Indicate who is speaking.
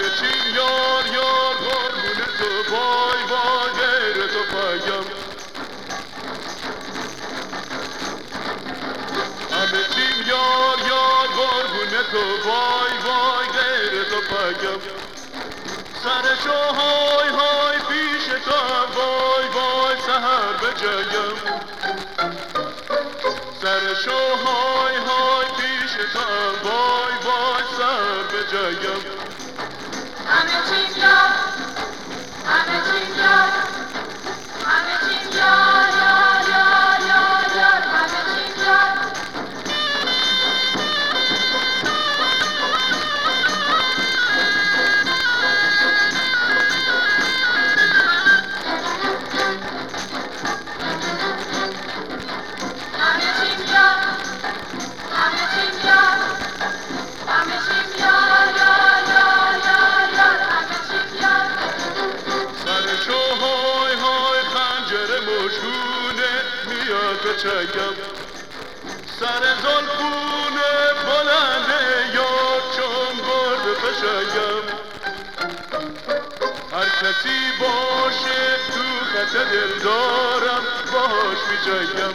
Speaker 1: بچین یار یار قربون تو وای وای غیر تو پیام. همه یار یار قربون تو وای وای غیر تو پیام. سر های های پیش تو وای وای سهر بجایم
Speaker 2: سر شو های های پیش تو وای وای سر
Speaker 1: بجایم I'm a teacher. I'm a teacher. چگم سر زلفونه بلنده یار چون برد فشنگم هر کسی باشه تو خط دل دارم باش
Speaker 2: یاد